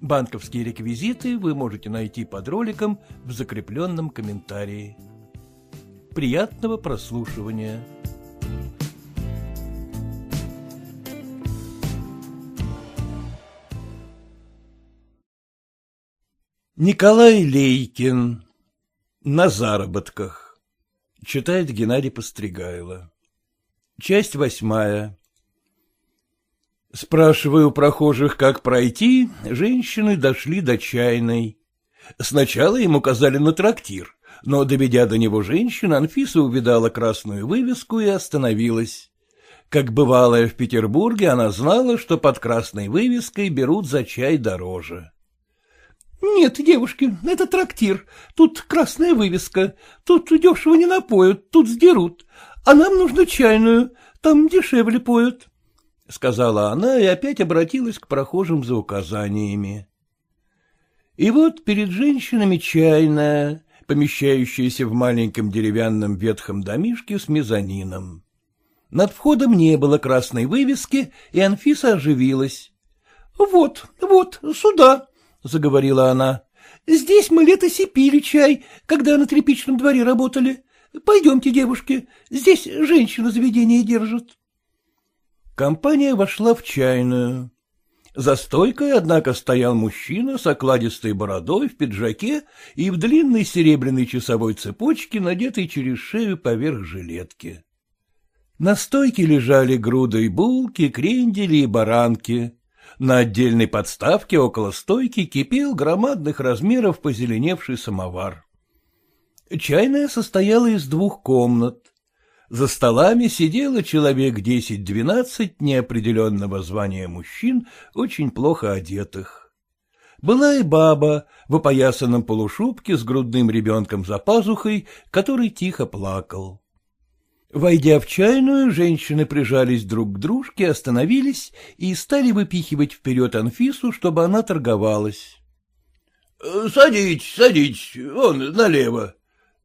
Банковские реквизиты вы можете найти под роликом в закрепленном комментарии. Приятного прослушивания! Николай Лейкин На заработках Читает Геннадий Постригайло Часть восьмая Спрашивая у прохожих, как пройти, женщины дошли до чайной. Сначала им указали на трактир, но, доведя до него женщин, Анфиса увидала красную вывеску и остановилась. Как бывалая в Петербурге, она знала, что под красной вывеской берут за чай дороже. — Нет, девушки, это трактир. Тут красная вывеска. Тут дешево не напоют, тут сдерут. А нам нужно чайную, там дешевле поют, — сказала она и опять обратилась к прохожим за указаниями. И вот перед женщинами чайная, помещающаяся в маленьком деревянном ветхом домишке с мезонином. Над входом не было красной вывески, и Анфиса оживилась. — Вот, вот, сюда, — заговорила она. — Здесь мы лето пили чай, когда на тряпичном дворе работали. Пойдемте, девушки, здесь женщина заведение держит. Компания вошла в чайную. За стойкой, однако, стоял мужчина с окладистой бородой в пиджаке и в длинной серебряной часовой цепочке, надетой через шею поверх жилетки. На стойке лежали грудой булки, крендели и баранки. На отдельной подставке около стойки кипел громадных размеров позеленевший самовар. Чайная состояла из двух комнат. За столами сидело человек десять-двенадцать неопределенного звания мужчин, очень плохо одетых. Была и баба в опоясанном полушубке с грудным ребенком за пазухой, который тихо плакал. Войдя в чайную, женщины прижались друг к дружке, остановились и стали выпихивать вперед Анфису, чтобы она торговалась. — Садитесь, садитесь, вон, налево.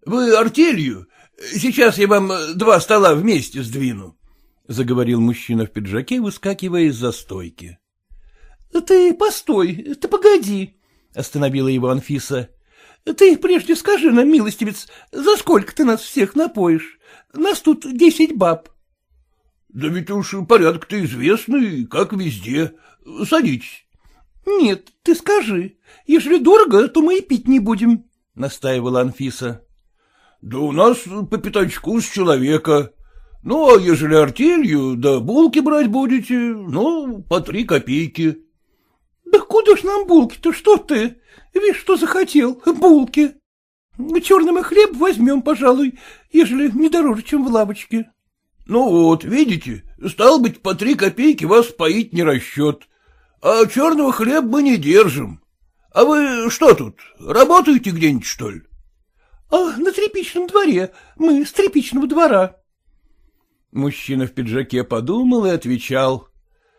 Вы артелью? Сейчас я вам два стола вместе сдвину, — заговорил мужчина в пиджаке, выскакивая из-за стойки. — Ты постой, ты погоди, — остановила его Анфиса. — Ты прежде скажи нам, милостивец, за сколько ты нас всех напоишь? Нас тут десять баб. — Да ведь уж порядок-то известный, как везде. Садитесь. — Нет, ты скажи. Ежели дорого, то мы и пить не будем, — настаивала Анфиса. — Да у нас по пятачку с человека. Ну, а ежели артелью, да булки брать будете, ну, по три копейки. — Да куда ж нам булки-то, что ты? Видишь, что захотел, булки. Черный мы хлеб возьмем, пожалуй, ежели не дороже, чем в лавочке. — Ну вот, видите, стал быть, по три копейки вас поить не расчет, а черного хлеба мы не держим. А вы что тут, работаете где-нибудь, что ли? — А на тряпичном дворе, мы с тряпичного двора. Мужчина в пиджаке подумал и отвечал.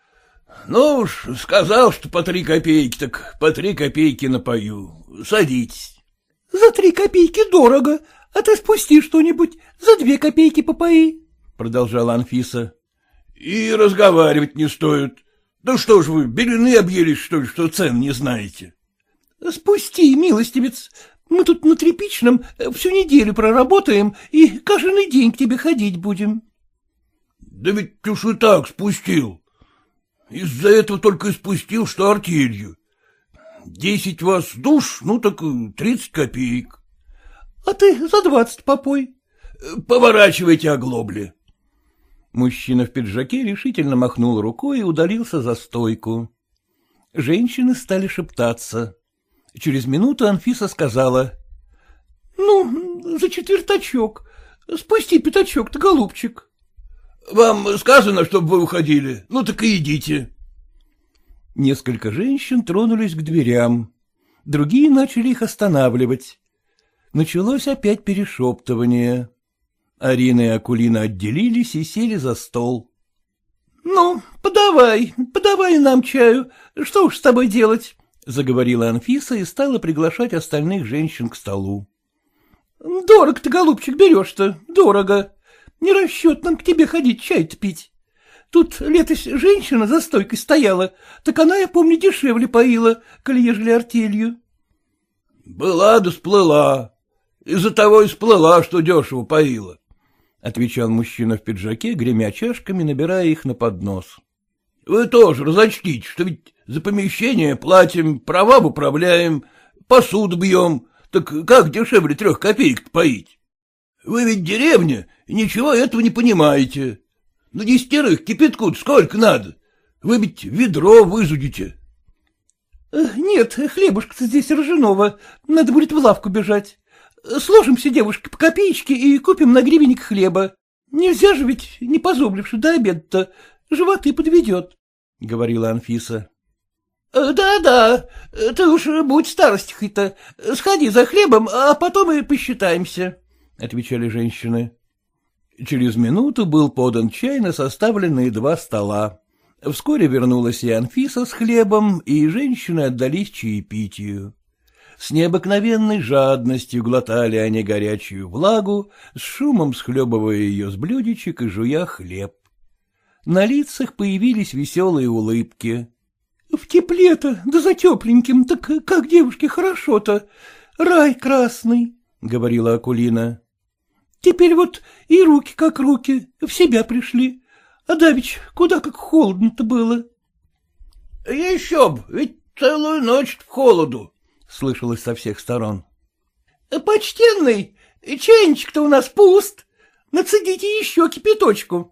— Ну уж, сказал, что по три копейки, так по три копейки напою. Садитесь. — За три копейки дорого, а ты спусти что-нибудь, за две копейки попои, — продолжала Анфиса. — И разговаривать не стоит. Да что ж вы, белины объелись, что ли, что цен не знаете? — Спусти, милостивец, мы тут на тряпичном всю неделю проработаем и каждый день к тебе ходить будем. — Да ведь уж и так спустил. Из-за этого только и спустил, что артелью. Десять вас душ, ну так тридцать копеек. — А ты за двадцать попой. — Поворачивайте оглобли. Мужчина в пиджаке решительно махнул рукой и удалился за стойку. Женщины стали шептаться. Через минуту Анфиса сказала. — Ну, за четвертачок. Спусти пятачок-то, голубчик. — Вам сказано, чтобы вы уходили. Ну так и идите. Несколько женщин тронулись к дверям. Другие начали их останавливать. Началось опять перешептывание. Арина и Акулина отделились и сели за стол. — Ну, подавай, подавай нам чаю. Что уж с тобой делать? — заговорила Анфиса и стала приглашать остальных женщин к столу. — Дорого ты, голубчик, берешь-то, дорого. Не расчет нам к тебе ходить чай-то пить. Тут летось женщина за стойкой стояла, так она, я помню, дешевле поила, коли ежели артелью. — Была да сплыла. Из-за того и сплыла, что дешево поила, — отвечал мужчина в пиджаке, гремя чашками, набирая их на поднос. — Вы тоже разочтите, что ведь за помещение платим, права управляем, посуду бьем, так как дешевле трех копеек поить? Вы ведь деревня, ничего этого не понимаете. На десятерых кипятку сколько надо? Вы ведь ведро вызудите. Э, — Нет, хлебушка-то здесь ржаного, надо будет в лавку бежать. Сложимся, девушки, по копеечке и купим на гривенник хлеба. Нельзя же ведь, не позобливши до обеда-то, животы подведет, — говорила Анфиса. «Э, — Да-да, ты уж будь старостихой-то, сходи за хлебом, а потом и посчитаемся, — отвечали женщины. Через минуту был подан чай на составленные два стола. Вскоре вернулась и Анфиса с хлебом, и женщины отдались чаепитию. С необыкновенной жадностью глотали они горячую влагу, с шумом схлебывая ее с блюдечек и жуя хлеб. На лицах появились веселые улыбки. — В тепле-то, да за тепленьким, так как девушке хорошо-то, рай красный, — говорила Акулина. Теперь вот и руки как руки, в себя пришли. А давич, куда как холодно-то было. — Еще б, ведь целую ночь в холоду, — слышалось со всех сторон. — Почтенный, чайничек-то у нас пуст. Нацедите еще кипяточку, —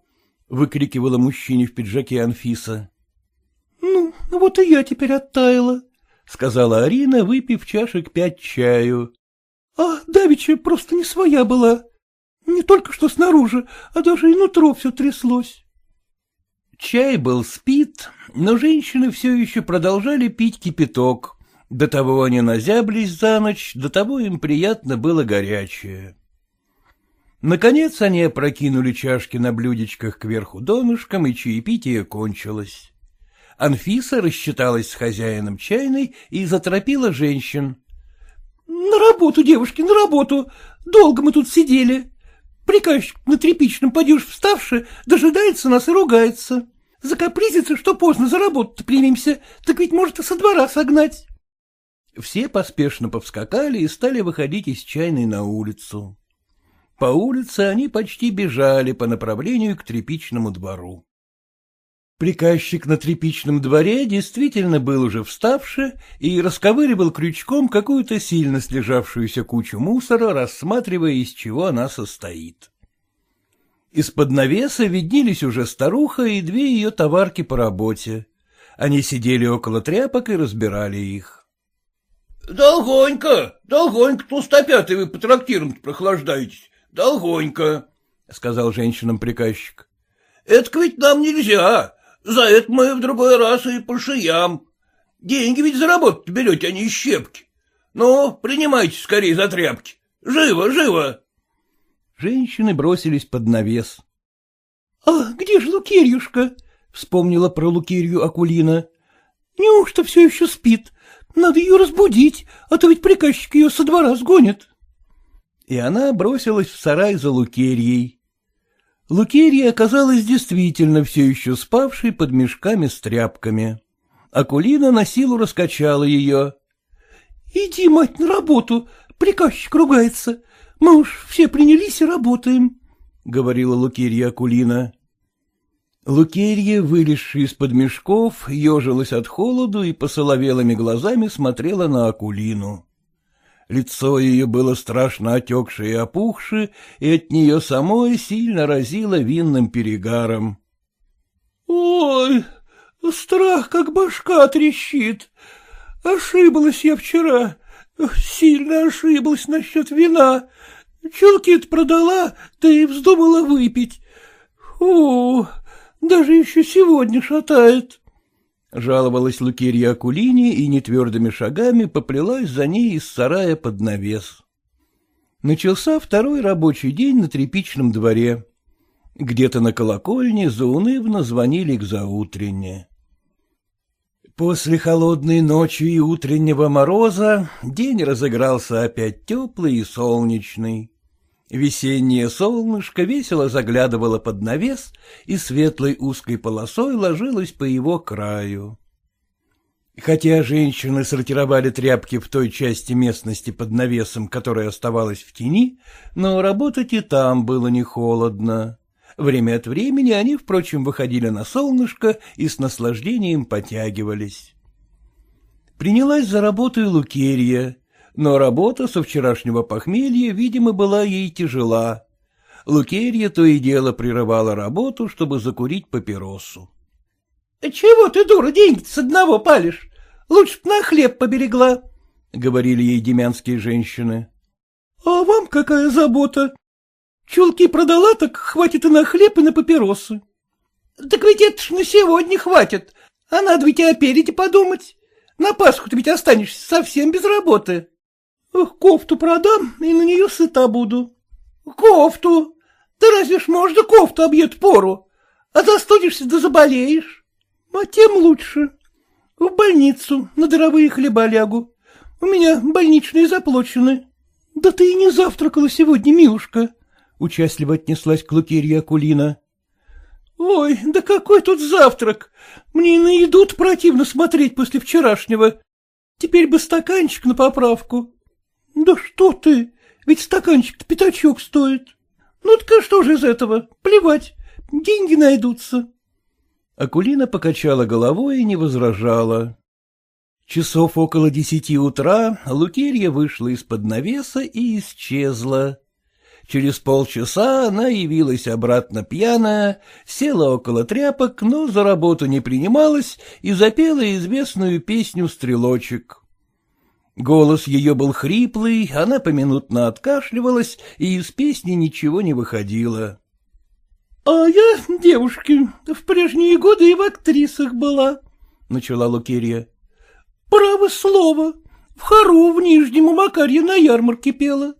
выкрикивала мужчине в пиджаке Анфиса. — Ну, вот и я теперь оттаяла, — сказала Арина, выпив чашек пять чаю. — А давеча просто не своя была. Не только что снаружи, а даже и нутро все тряслось. Чай был спит, но женщины все еще продолжали пить кипяток. До того они назяблись за ночь, до того им приятно было горячее. Наконец они опрокинули чашки на блюдечках кверху донышком, и чаепитие кончилось. Анфиса рассчиталась с хозяином чайной и заторопила женщин. — На работу, девушки, на работу! Долго мы тут сидели. Приказчик на тряпичном подюж вставши, дожидается нас и ругается. Закапризится, что поздно за работу примемся, так ведь может и со двора согнать. Все поспешно повскакали и стали выходить из чайной на улицу. По улице они почти бежали по направлению к тряпичному двору. Приказчик на тряпичном дворе действительно был уже вставший и расковыривал крючком какую-то сильно слежавшуюся кучу мусора, рассматривая, из чего она состоит. Из-под навеса виднелись уже старуха и две ее товарки по работе. Они сидели около тряпок и разбирали их. — Долгонько, долгонько, толстопятый вы по трактирам прохлаждаетесь, долгонько, — сказал женщинам приказчик. — Это ведь нам нельзя, за это мы в другой раз и по шиям. Деньги ведь заработать берете, а не щепки. Ну, принимайте скорее за тряпки. Живо, живо. Женщины бросились под навес. — А где же Лукерьюшка? — вспомнила про Лукерью Акулина. — Неужто все еще спит? Надо ее разбудить, а то ведь приказчик ее со двора сгонит. И она бросилась в сарай за Лукерьей. Лукерья оказалась действительно все еще спавшей под мешками с тряпками. Акулина на силу раскачала ее. — Иди, мать, на работу, приказчик ругается. Мы уж все принялись и работаем, — говорила Лукерья Акулина. Лукерья, вылезшая из-под мешков, ежилась от холоду и посоловелыми глазами смотрела на Акулину. Лицо ее было страшно отекшее и опухшее, и от нее самой сильно разило винным перегаром. — Ой, страх, как башка трещит. Ошиблась я вчера, сильно ошиблась насчет вина. Чулки-то продала, да и вздумала выпить. О, даже еще сегодня шатает. Жаловалась Лукерья Акулине и нетвердыми шагами поплелась за ней из сарая под навес. Начался второй рабочий день на тряпичном дворе. Где-то на колокольне заунывно звонили к заутренне. После холодной ночи и утреннего мороза день разыгрался опять теплый и солнечный. Весеннее солнышко весело заглядывало под навес и светлой узкой полосой ложилось по его краю. Хотя женщины сортировали тряпки в той части местности под навесом, которая оставалась в тени, но работать и там было не холодно. Время от времени они, впрочем, выходили на солнышко и с наслаждением потягивались. Принялась за работу и Лукерья, но работа со вчерашнего похмелья, видимо, была ей тяжела. Лукерья то и дело прерывала работу, чтобы закурить папиросу. — Чего ты, дура, деньги с одного палишь? Лучше б на хлеб поберегла, — говорили ей демянские женщины. — А вам какая забота? Чулки продала, так хватит и на хлеб, и на папиросы. — Так ведь это ж на сегодня хватит, а надо ведь и о переде подумать. На Пасху ты ведь останешься совсем без работы. — Кофту продам, и на нее сыта буду. — Кофту? Да разве ж можно кофту объет пору? А застудишься да заболеешь. А тем лучше. В больницу на дровые хлеба лягу. У меня больничные заплачены. — Да ты и не завтракала сегодня, милушка, — участливо отнеслась к Лукерье Акулина. — Ой, да какой тут завтрак! Мне на еду противно смотреть после вчерашнего. Теперь бы стаканчик на поправку. — Да что ты, ведь стаканчик-то пятачок стоит. Ну так что же из этого? Плевать, деньги найдутся. Акулина покачала головой и не возражала. Часов около десяти утра Лукерья вышла из-под навеса и исчезла. Через полчаса она явилась обратно пьяная, села около тряпок, но за работу не принималась и запела известную песню «Стрелочек». Голос ее был хриплый, она поминутно откашливалась, и из песни ничего не выходило. — А я, девушки, в прежние годы и в актрисах была, — начала Лукерья. — Право слово, в хору в Нижнем у Макарья на ярмарке пела.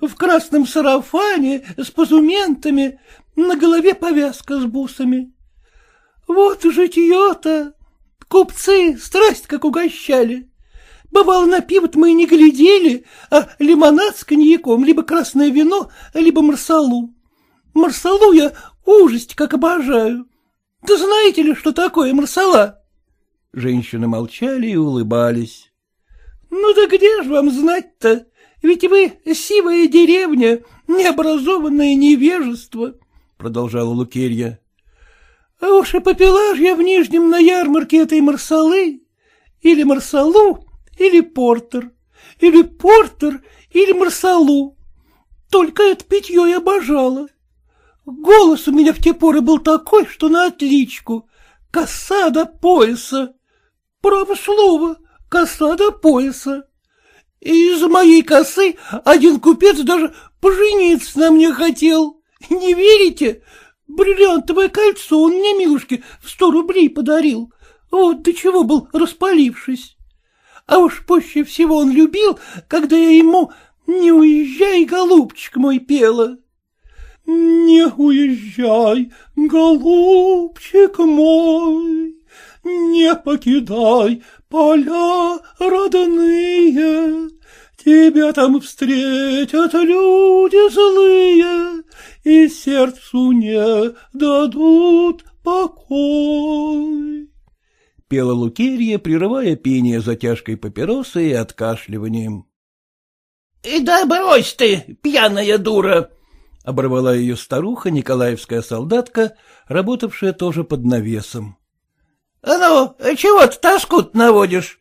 В красном сарафане с позументами, на голове повязка с бусами. Вот житье-то! Купцы страсть как угощали. Бывало, на пиво мы и не глядели, а лимонад с коньяком, либо красное вино, либо марсалу. Марсалу я ужасть как обожаю. Да знаете ли, что такое марсала? Женщины молчали и улыбались. — Ну да где же вам знать-то? Ведь вы сивая деревня, необразованное невежество, — продолжала Лукерья. — А уж и попила ж я в Нижнем на ярмарке этой марсалы, или марсалу, или портер, или портер, или марсалу. Только это питье я обожала. Голос у меня в те поры был такой, что на отличку. Коса до пояса. Право слово, коса до пояса. И из моей косы один купец даже пожениться на мне хотел. Не верите? Бриллиантовое кольцо он мне, милушке, в сто рублей подарил. Вот до чего был распалившись. А уж пуще всего он любил, когда я ему «Не уезжай, голубчик мой» пела. «Не уезжай, голубчик мой, не покидай поля родные, тебя там встретят люди злые, и сердцу не дадут покой. Пела Лукерья, прерывая пение затяжкой папиросы и откашливанием. — И да брось ты, пьяная дура! — оборвала ее старуха, николаевская солдатка, работавшая тоже под навесом. — А ну, чего ты тоску наводишь?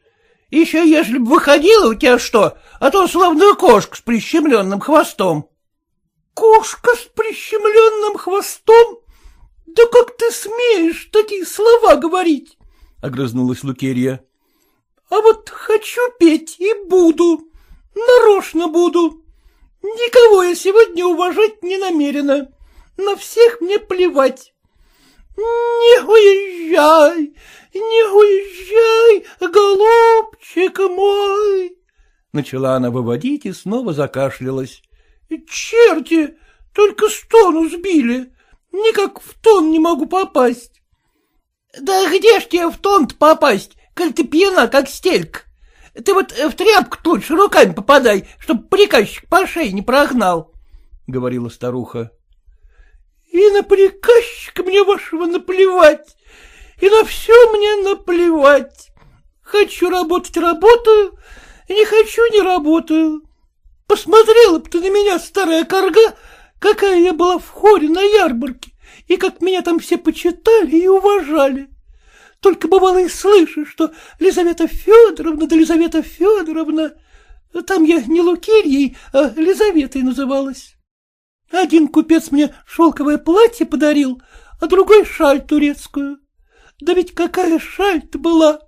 Еще если бы выходила у тебя что, а то словно кошка с прищемленным хвостом. — Кошка с прищемленным хвостом? Да как ты смеешь такие слова говорить? — огрызнулась Лукерья. — А вот хочу петь и буду, нарочно буду. Никого я сегодня уважать не намерена, на всех мне плевать. Не уезжай, не уезжай, голубчик мой. Начала она выводить и снова закашлялась. — Черти, только с тону сбили. Никак в тон не могу попасть. — Да где ж тебе в тон-то попасть, коль ты пьяна, как стелька? Ты вот в тряпку лучше руками попадай, чтоб приказчик по шее не прогнал, — говорила старуха. — И на приказчика мне вашего наплевать, и на все мне наплевать. Хочу работать — работаю, не хочу — не работаю. Посмотрела бы ты на меня, старая корга, какая я была в хоре на ярмарке, и как меня там все почитали и уважали. Только бывало и слышишь, что Лизавета Федоровна да Лизавета Федоровна... Там я не Лукерьей, а Лизаветой называлась. Один купец мне шелковое платье подарил, а другой шаль турецкую. Да ведь какая шаль-то была!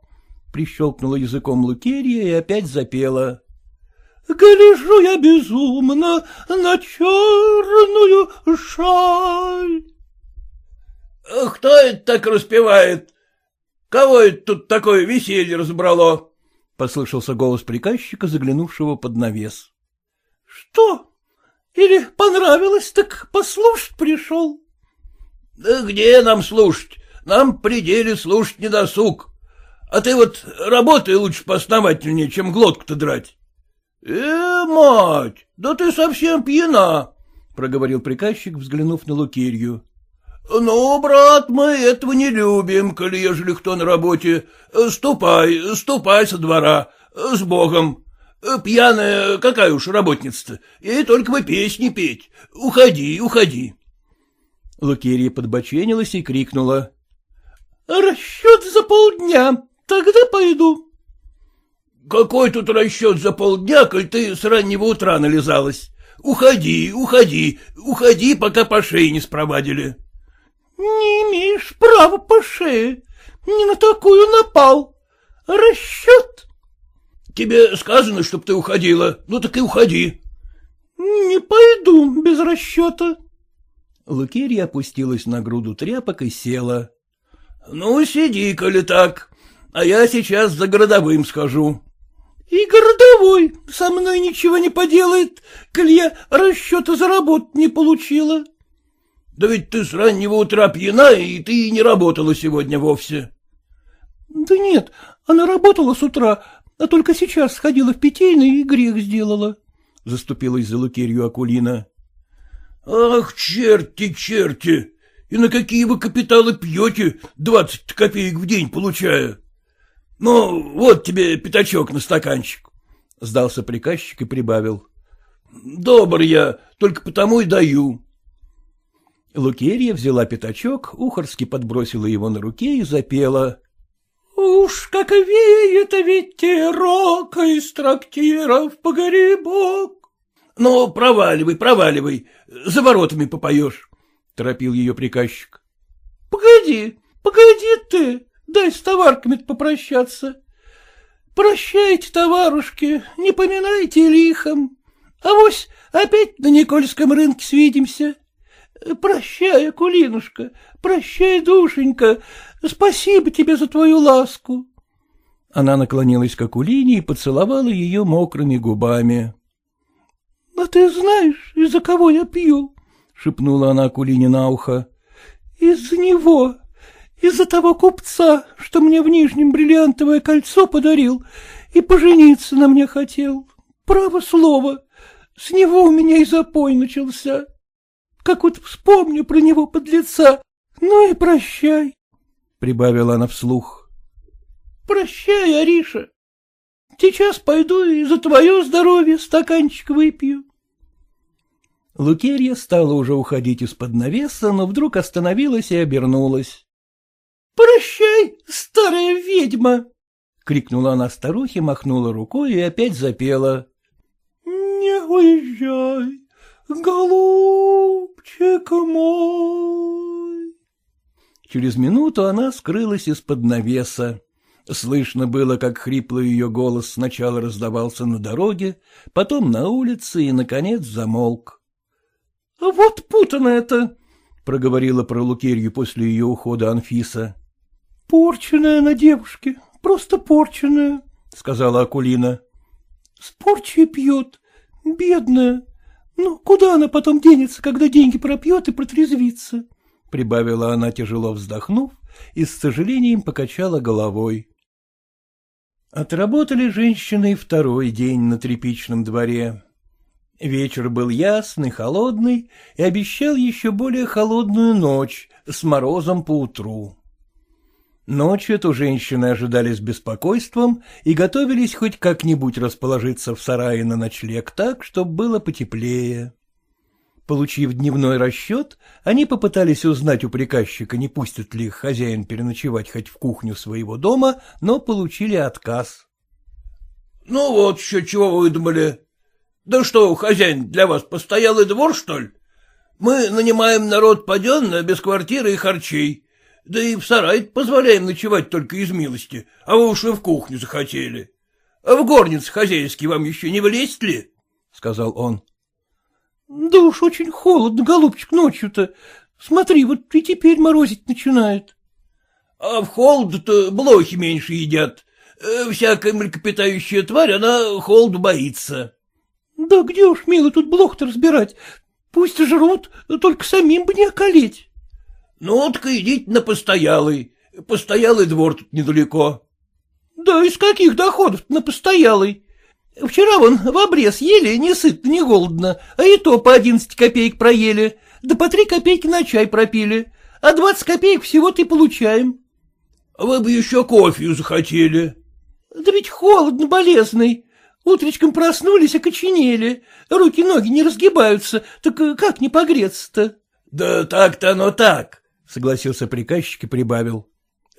Прищелкнула языком Лукерья и опять запела. Гляжу я безумно на черную шаль. — Кто это так распевает? Кого это тут такое веселье разбрало? — послышался голос приказчика, заглянувшего под навес. — Что? Или понравилось, так послушать пришел? — Да где нам слушать? Нам пределе слушать не досуг. А ты вот работай лучше поосновательнее, чем глотку-то драть. — Э, мать, да ты совсем пьяна, — проговорил приказчик, взглянув на Лукерью. — Ну, брат, мы этого не любим, коли ежели кто на работе. Ступай, ступай со двора, с Богом. Пьяная какая уж работница-то, ей только бы песни петь. Уходи, уходи. Лукерья подбоченилась и крикнула. — Расчет за полдня, тогда пойду. Какой тут расчет за полдня, коль ты с раннего утра нализалась? Уходи, уходи, уходи, пока по шее не спровадили. — Не имеешь права по шее, не на такую напал. Расчет? — Тебе сказано, чтоб ты уходила, ну так и уходи. — Не пойду без расчета. Лукерья опустилась на груду тряпок и села. — Ну, сиди, коли так, а я сейчас за городовым схожу. И городовой со мной ничего не поделает, коль я расчета за работу не получила. Да ведь ты с раннего утра пьяна, и ты не работала сегодня вовсе. Да нет, она работала с утра, а только сейчас сходила в питейный и грех сделала, — заступилась за Лукерью Акулина. — Ах, черти, черти! И на какие вы капиталы пьете, двадцать копеек в день получая? — Ну, вот тебе пятачок на стаканчик, — сдался приказчик и прибавил. — Добр я, только потому и даю. Лукерья взяла пятачок, ухорски подбросила его на руке и запела. — Уж как веет ветерок из трактиров погребок. — Ну, проваливай, проваливай, за воротами попоешь, — торопил ее приказчик. — Погоди, погоди ты, Дай с товарками попрощаться. Прощайте, товарушки, не поминайте лихом. А вось опять на Никольском рынке свидимся. Прощай, Акулинушка, прощай, душенька, спасибо тебе за твою ласку. Она наклонилась к Акулине и поцеловала ее мокрыми губами. — А ты знаешь, из-за кого я пью? — шепнула она Акулине на ухо. — Из-за него. Из-за того купца, что мне в Нижнем бриллиантовое кольцо подарил и пожениться на мне хотел. Право слово, с него у меня и запой начался. Как вот вспомню про него под лица, ну и прощай, — прибавила она вслух. — Прощай, Ариша. Сейчас пойду и за твое здоровье стаканчик выпью. Лукерья стала уже уходить из-под навеса, но вдруг остановилась и обернулась. Прощай, старая ведьма! — крикнула она старухе, махнула рукой и опять запела. — Не уезжай, голубчик мой. Через минуту она скрылась из-под навеса. Слышно было, как хриплый ее голос сначала раздавался на дороге, потом на улице и, наконец, замолк. — Вот путано это, — проговорила про Лукерью после ее ухода Анфиса. — Порченая на девушке, просто порченая, — сказала Акулина. — С порчей пьет, бедная. Ну, куда она потом денется, когда деньги пропьет и протрезвится? — прибавила она, тяжело вздохнув, и с сожалением покачала головой. Отработали женщины второй день на тряпичном дворе. Вечер был ясный, холодный и обещал еще более холодную ночь с морозом по утру. Ночью эту женщины ожидали с беспокойством и готовились хоть как-нибудь расположиться в сарае на ночлег так, чтобы было потеплее. Получив дневной расчет, они попытались узнать у приказчика, не пустит ли их хозяин переночевать хоть в кухню своего дома, но получили отказ. — Ну вот еще чего вы думали. Да что, хозяин для вас постоялый двор, что ли? Мы нанимаем народ паденно, без квартиры и харчей. Да и в сарай позволяем ночевать только из милости, а вы уж и в кухню захотели. А в горнице хозяйский вам еще не влезть ли? — сказал он. — Да уж очень холодно, голубчик, ночью-то. Смотри, вот и теперь морозить начинает. — А в холод-то блохи меньше едят. Э, всякая млекопитающая тварь, она холоду боится. — Да где уж, милый, тут блох-то разбирать. Пусть жрут, только самим бы не околеть. — Ну, так идите на постоялый. Постоялый двор тут недалеко. — Да из каких доходов на постоялый? Вчера вон в обрез ели, не сытно, не голодно, а и то по одиннадцать копеек проели, да по три копейки на чай пропили, а двадцать копеек всего-то и получаем. — Вы бы еще кофею захотели. — Да ведь холодно, болезный. Утречком проснулись, окоченели, руки-ноги не разгибаются, так как не погреться-то? — Да так-то оно так, — согласился приказчик и прибавил.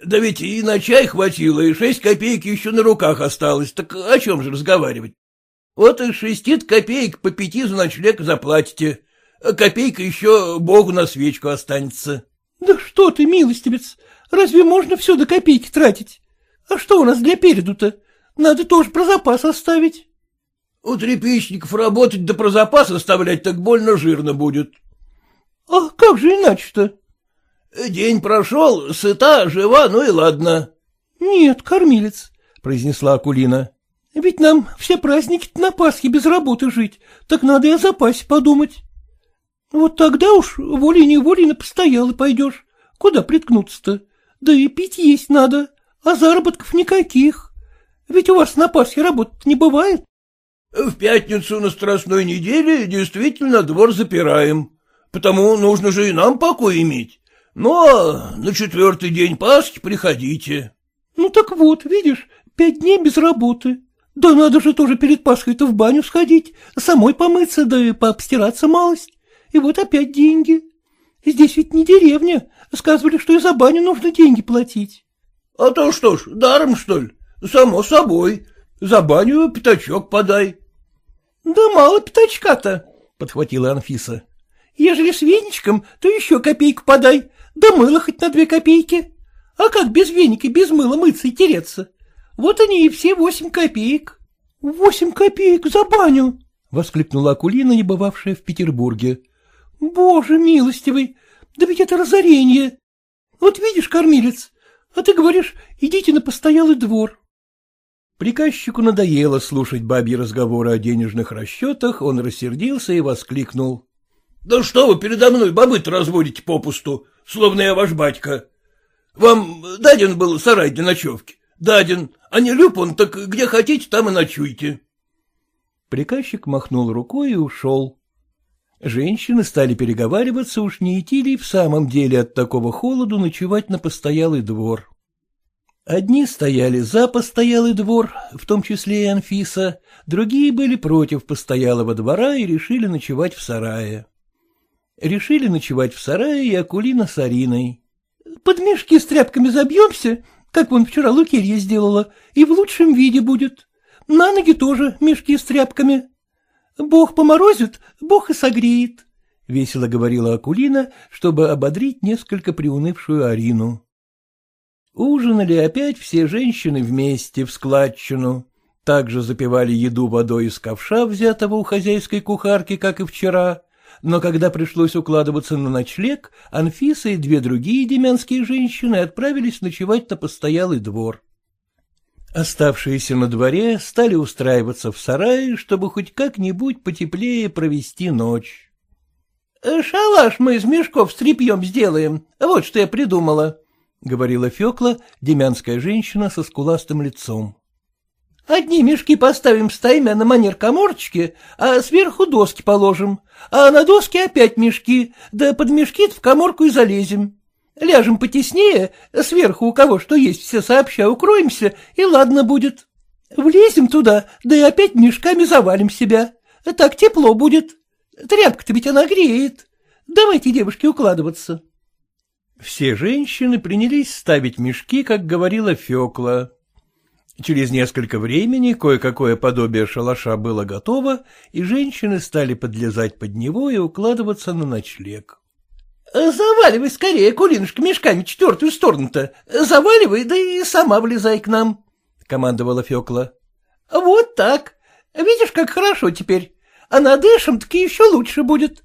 Да ведь и на чай хватило, и шесть копеек еще на руках осталось, так о чем же разговаривать? Вот и шести копеек по пяти за ночлег заплатите, а копейка еще Богу на свечку останется. — Да что ты, милостивец, разве можно все до копейки тратить? А что у нас для переду-то? Надо тоже про запас оставить. — У трепичников работать да про запас оставлять так больно жирно будет. — А как же иначе-то? День прошел, сыта, жива, ну и ладно. — Нет, кормилец, — произнесла Акулина. — Ведь нам все праздники на Пасхе без работы жить, так надо и о запасе подумать. Вот тогда уж волей-неволей на постоялый пойдешь. Куда приткнуться-то? Да и пить есть надо, а заработков никаких. Ведь у вас на Пасхе работы не бывает. — В пятницу на Страстной неделе действительно двор запираем, потому нужно же и нам покой иметь. Но на четвертый день Пасхи приходите. — Ну так вот, видишь, пять дней без работы. Да надо же тоже перед Пасхой-то в баню сходить, самой помыться, да и пообстираться малость. И вот опять деньги. Здесь ведь не деревня. Сказывали, что и за баню нужно деньги платить. — А то что ж, даром, что ли? Само собой. За баню пятачок подай. — Да мало пятачка-то, — подхватила Анфиса. — Ежели с веничком, то еще копейку подай, да мыло хоть на две копейки. А как без веника, без мыла мыться и тереться? Вот они и все восемь копеек. — Восемь копеек за баню! — воскликнула Акулина, не бывавшая в Петербурге. — Боже милостивый, да ведь это разорение. Вот видишь, кормилец, а ты говоришь, идите на постоялый двор. Приказчику надоело слушать бабьи разговоры о денежных расчетах, он рассердился и воскликнул. — Да что вы передо мной бабы-то разводите попусту? Словно я ваш батька. Вам даден был сарай для ночевки? Даден. А не люб он, так где хотите, там и ночуйте. Приказчик махнул рукой и ушел. Женщины стали переговариваться, уж не идти ли в самом деле от такого холоду ночевать на постоялый двор. Одни стояли за постоялый двор, в том числе и Анфиса, другие были против постоялого двора и решили ночевать в сарае. Решили ночевать в сарае и Акулина с Ариной. — Под мешки с тряпками забьемся, как вон вчера Лукерья сделала, и в лучшем виде будет. На ноги тоже мешки с тряпками. Бог поморозит, Бог и согреет, — весело говорила Акулина, чтобы ободрить несколько приунывшую Арину. Ужинали опять все женщины вместе в складчину. Также запивали еду водой из ковша, взятого у хозяйской кухарки, как и вчера, но когда пришлось укладываться на ночлег, Анфиса и две другие демянские женщины отправились ночевать на постоялый двор. Оставшиеся на дворе стали устраиваться в сарае, чтобы хоть как-нибудь потеплее провести ночь. — Шалаш мы из мешков с тряпьем сделаем, вот что я придумала, — говорила Фекла, демянская женщина со скуластым лицом. — Одни мешки поставим стаймя на манер коморочки, а сверху доски положим, а на доски опять мешки, да под мешки в коморку и залезем. Ляжем потеснее, сверху у кого что есть, все сообща укроемся, и ладно будет. Влезем туда, да и опять мешками завалим себя. Так тепло будет. Тряпка-то ведь она греет. Давайте, девушки, укладываться. Все женщины принялись ставить мешки, как говорила Фекла. Через несколько времени кое-какое подобие шалаша было готово, и женщины стали подлезать под него и укладываться на ночлег. — Заваливай скорее, Кулинушка, мешками четвертую сторону-то. Заваливай, да и сама влезай к нам, — командовала Фекла. — Вот так. Видишь, как хорошо теперь. А надышим-таки еще лучше будет.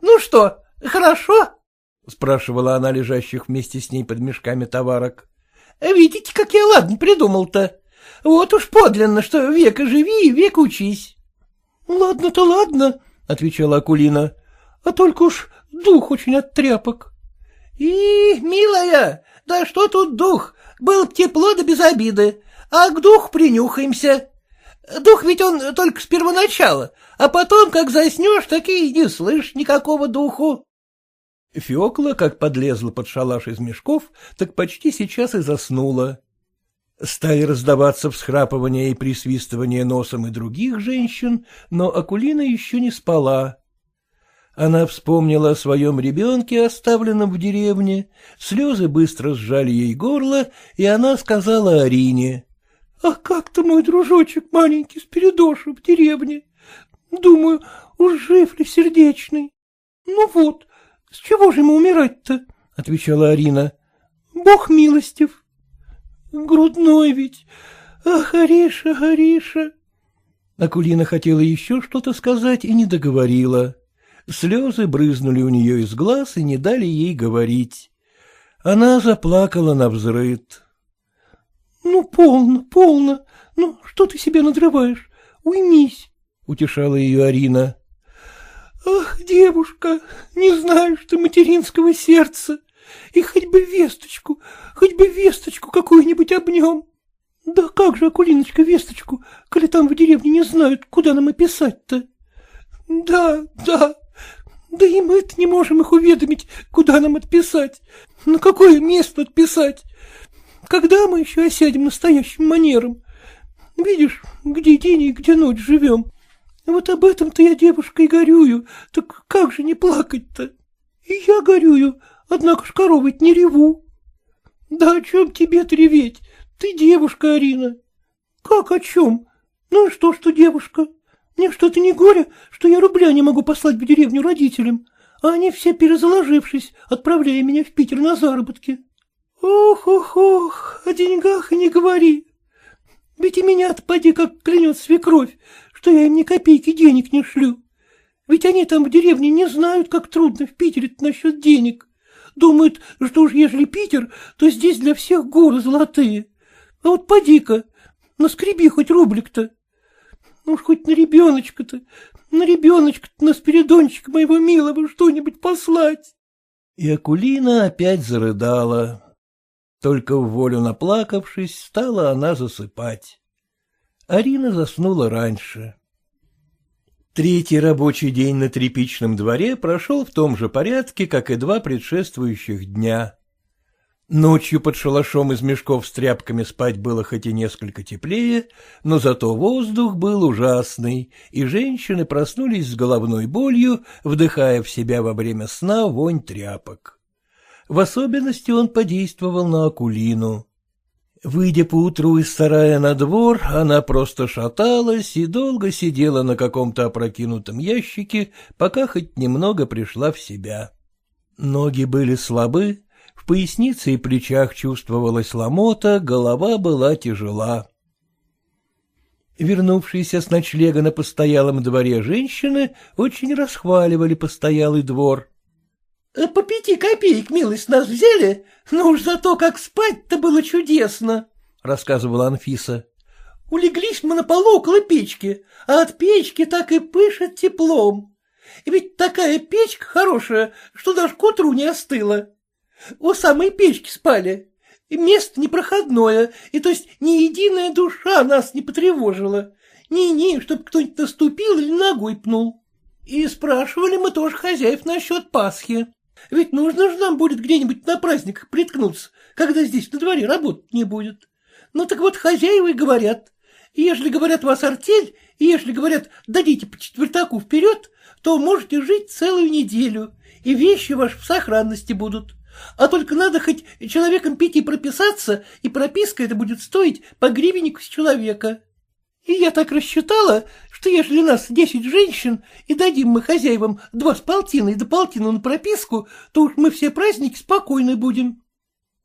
Ну что, хорошо? — спрашивала она лежащих вместе с ней под мешками товарок. — Видите, как я ладно придумал-то. Вот уж подлинно, что века живи, век учись. — Ладно-то ладно, — отвечала Акулина. — А только уж Дух очень от тряпок. — И, милая, да что тут дух? Был тепло да без обиды, а к духу принюхаемся. Дух ведь он только с первоначала, а потом, как заснешь, так и не слышь никакого духу. Феокла, как подлезла под шалаш из мешков, так почти сейчас и заснула. Стали раздаваться всхрапывания и присвистывания носом и других женщин, но Акулина еще не спала. Она вспомнила о своем ребенке, оставленном в деревне, слезы быстро сжали ей горло, и она сказала Арине. — А как-то мой дружочек маленький Спиридоша в деревне. Думаю, уж жив ли сердечный. — Ну вот, с чего же ему умирать-то? — отвечала Арина. — Бог милостив. — Грудной ведь. Ах, Ариша, Ариша. Акулина хотела еще что-то сказать и не договорила. Слезы брызнули у нее из глаз и не дали ей говорить. Она заплакала на взрыд. — Ну, полно, полно. Ну, что ты себе надрываешь? Уймись, — утешала ее Арина. — Ах, девушка, не знаешь ты материнского сердца. И хоть бы весточку, хоть бы весточку какую-нибудь об нем. Да как же, Акулиночка, весточку, коли там в деревне не знают, куда нам и писать-то? Да, да, да и мы-то не можем их уведомить, куда нам отписать, на какое место отписать. Когда мы еще осядем настоящим манером? Видишь, где день и где ночь живем. Вот об этом-то я, девушка, и горюю. Так как же не плакать-то? И я горюю, однако ж коровы не реву. Да о чем тебе-то реветь? Ты девушка, Арина. Как о чем? Ну что, что девушка? Мне что-то не горе, что я рубля не могу послать в деревню родителям, а они все перезаложившись, отправляя меня в Питер на заработки. Ох-ох-ох, о деньгах и не говори. Ведь и меня-то поди как клянет свекровь, что я им ни копейки денег не шлю. Ведь они там в деревне не знают, как трудно в Питере насчет денег. Думают, что уж ежели Питер, то здесь для всех горы золотые. А вот поди-ка, наскреби хоть рублик-то. Ну уж хоть на ребеночка-то, на ребеночка-то, на Спиридончика моего милого что-нибудь послать. И Акулина опять зарыдала. Только в волю наплакавшись, стала она засыпать. Арина заснула раньше. Третий рабочий день на тряпичном дворе прошел в том же порядке, как и два предшествующих дня. Ночью под шалашом из мешков с тряпками спать было хоть и несколько теплее, но зато воздух был ужасный, и женщины проснулись с головной болью, вдыхая в себя во время сна вонь тряпок. В особенности он подействовал на Акулину. Выйдя поутру из сарая на двор, она просто шаталась и долго сидела на каком-то опрокинутом ящике, пока хоть немного пришла в себя. Ноги были слабы, в пояснице и плечах чувствовалась ломота, голова была тяжела. Вернувшиеся с ночлега на постоялом дворе женщины очень расхваливали постоялый двор. «Э, — По пяти копеек, милость, нас взяли, но уж за то, как спать-то было чудесно, — рассказывала Анфиса. — Улеглись мы на полу около печки, а от печки так и пышет теплом. И ведь такая печка хорошая, что даже к утру не остыла. У самой печки спали. И место непроходное, и то есть ни единая душа нас не потревожила. Ни-ни, чтоб кто-нибудь наступил или ногой пнул. И спрашивали мы тоже хозяев насчет Пасхи. Ведь нужно же нам будет где-нибудь на праздниках приткнуться, когда здесь на дворе работать не будет. Ну так вот хозяева и говорят. Ежели говорят вас артель, и ежели говорят дадите по четвертаку вперед, то можете жить целую неделю, и вещи ваши в сохранности будут. А только надо хоть человеком пяти прописаться, и прописка это будет стоить по гривеннику с человека. И я так рассчитала, что ежели нас десять женщин, и дадим мы хозяевам два с полтиной до полтину на прописку, то уж мы все праздники спокойны будем.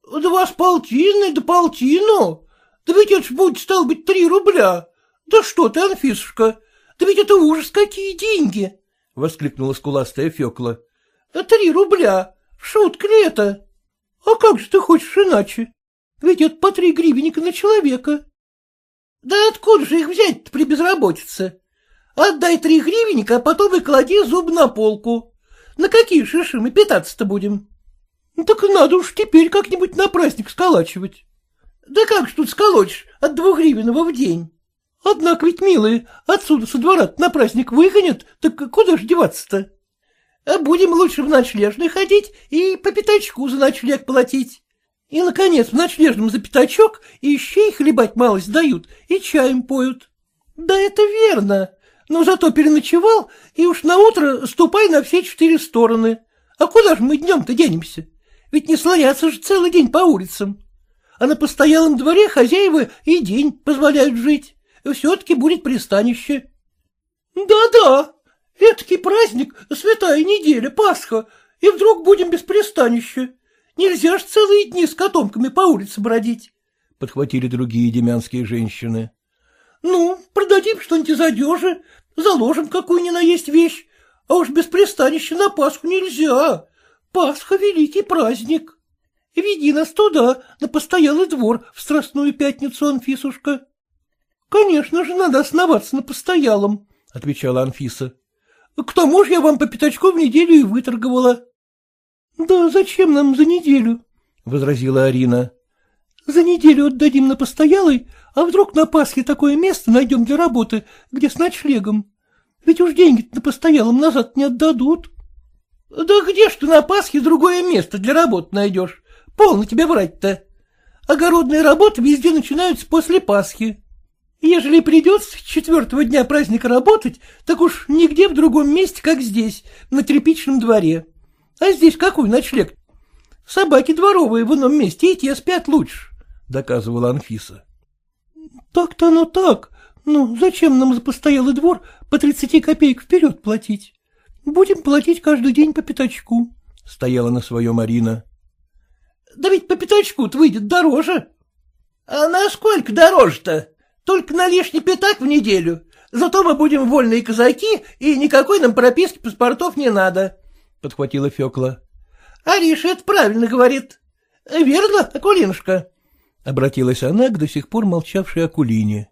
— Два с полтиной до полтину? Да ведь это ж будет, стало быть, три рубля. Да что ты, Анфисушка, да ведь это ужас, какие деньги! — воскликнула скуластая Фекла. — Три рубля. Шутка ли это? А как же ты хочешь иначе? Ведь это по три гривенника на человека. Да откуда же их взять при безработице? Отдай три гривенника, а потом и клади зуб на полку. На какие шиши мы питаться-то будем? Так надо уж теперь как-нибудь на праздник сколачивать. Да как ж тут сколочишь от двух гривенного в день? Однако ведь, милые, отсюда со двора на праздник выгонят, так куда ж деваться-то? А будем лучше в ночлежный ходить и по пятачку за ночлег платить. И, наконец, в ночлежном за пятачок и щей хлебать малость дают, и чаем поют. Да это верно, но зато переночевал, и уж на утро ступай на все четыре стороны. А куда же мы днем-то денемся? Ведь не слоняться же целый день по улицам. А на постоялом дворе хозяева и день позволяют жить. Все-таки будет пристанище. Да-да, этакий праздник, святая неделя, Пасха, и вдруг будем без пристанища. Нельзя ж целые дни с котомками по улице бродить, — подхватили другие демянские женщины. — Ну, продадим что-нибудь из одежи, заложим какую ни на есть вещь, а уж без пристанища на Пасху нельзя. Пасха — великий праздник. Веди нас туда, на постоялый двор, в Страстную пятницу, Анфисушка. — Конечно же, надо основаться на постоялом, — отвечала Анфиса. — К тому же я вам по пятачку в неделю и выторговала. — Да зачем нам за неделю? — возразила Арина. — За неделю отдадим на постоялый, а вдруг на Пасхе такое место найдем для работы, где с ночлегом. Ведь уж деньги на постоялом назад не отдадут. — Да где ж ты на Пасхе другое место для работы найдешь? Полно тебе врать-то. Огородные работы везде начинаются после Пасхи. Ежели придется четвертого дня праздника работать, так уж нигде в другом месте, как здесь, на тряпичном дворе. А здесь какой ночлег? Собаки дворовые в ином месте, и те спят лучше, — доказывала Анфиса. — Так-то оно так. Ну, зачем нам за постоялый двор по тридцати копеек вперед платить? Будем платить каждый день по пятачку, — стояла на своем Арина. — Да ведь по пятачку-то выйдет дороже. — А насколько дороже-то? Только на лишний пятак в неделю. Зато мы будем вольные казаки, и никакой нам прописки паспортов не надо, — подхватила Фекла. — Ариша это правильно говорит. — Верно, Акулинушка? — обратилась она к до сих пор молчавшей Акулине.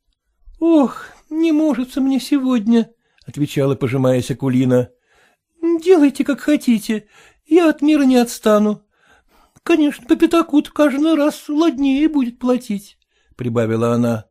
— Ох, не может мне сегодня, — отвечала, пожимаясь Акулина. — Делайте, как хотите, я от мира не отстану. Конечно, по пятаку каждый раз ладнее будет платить, — прибавила она.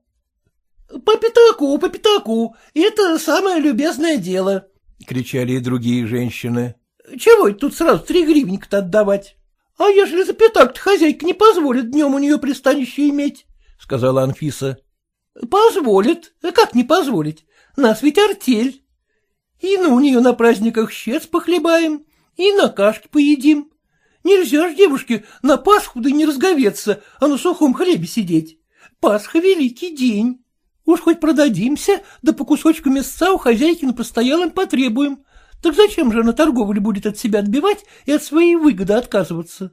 — По пятаку, по пятаку, это самое любезное дело, — кричали и другие женщины. — Чего это тут сразу три гривенника-то отдавать? — А ежели за пятак-то хозяйка не позволит днем у нее пристанище иметь, — сказала Анфиса. — Позволит. Как не позволить? Нас ведь артель. И ну у нее на праздниках щец похлебаем, и на кашки поедим. Нельзя ж девушке на Пасху да не разговеться, а на сухом хлебе сидеть. Пасха — великий день. Уж хоть продадимся, да по кусочку мясца у хозяйки на постоялом потребуем. Так зачем же она торговлю будет от себя отбивать и от своей выгоды отказываться?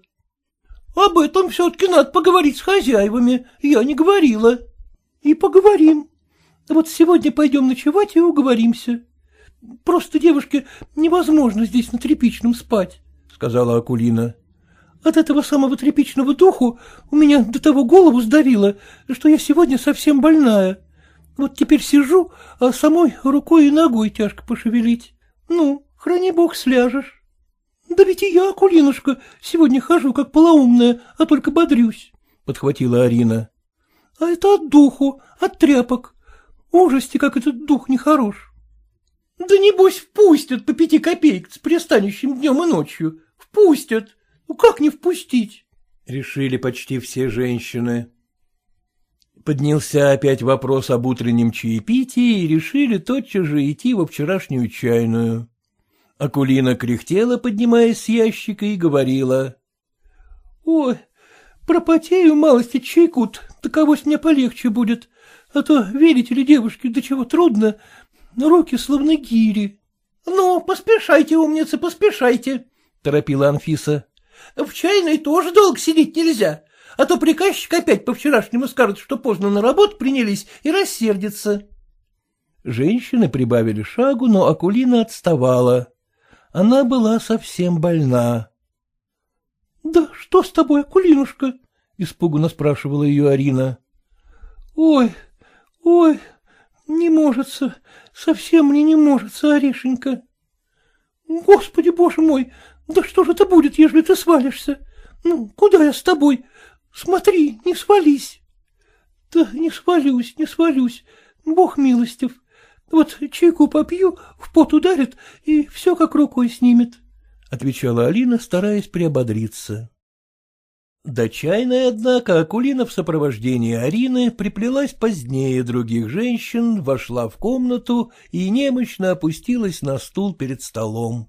Об этом все-таки надо поговорить с хозяевами, я не говорила. И поговорим. Вот сегодня пойдем ночевать и уговоримся. Просто девушке невозможно здесь на тряпичном спать, — сказала Акулина. от этого самого тряпичного духу у меня до того голову сдавило, что я сегодня совсем больная. Вот теперь сижу, а самой рукой и ногой тяжко пошевелить. Ну, храни бог, сляжешь. Да ведь и я, Акулинушка, сегодня хожу как полоумная, а только бодрюсь, — подхватила Арина. — А это от духу, от тряпок. Ужасти, как этот дух нехорош. — Да небось впустят по пяти копеек с пристанущим днем и ночью. Впустят. Ну как не впустить? — решили почти все женщины. Поднялся опять вопрос об утреннем чаепитии и решили тотчас же идти во вчерашнюю чайную. Акулина кряхтела, поднимаясь с ящика, и говорила. — Ой, пропотею малости чайкут, таковось мне полегче будет, а то, верите ли, девушки, до чего трудно, руки словно гири. — Ну, поспешайте, умницы, поспешайте, — торопила Анфиса. — В чайной тоже долго сидеть нельзя а то приказчик опять по-вчерашнему скажет, что поздно на работу принялись, и рассердится. Женщины прибавили шагу, но Акулина отставала. Она была совсем больна. — Да что с тобой, Акулинушка? — испуганно спрашивала ее Арина. — Ой, ой, не можется, совсем мне не можется, Аришенька. — Господи, боже мой, да что же это будет, ежели ты свалишься? Ну, куда я с тобой? Смотри, не свались. — Да не свалюсь, не свалюсь, бог милостив. Вот чайку попью, в пот ударит, и все как рукой снимет, — отвечала Алина, стараясь приободриться. До чайной, однако, Акулина в сопровождении Арины приплелась позднее других женщин, вошла в комнату и немощно опустилась на стул перед столом.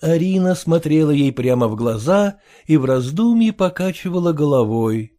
Арина смотрела ей прямо в глаза и в раздумье покачивала головой.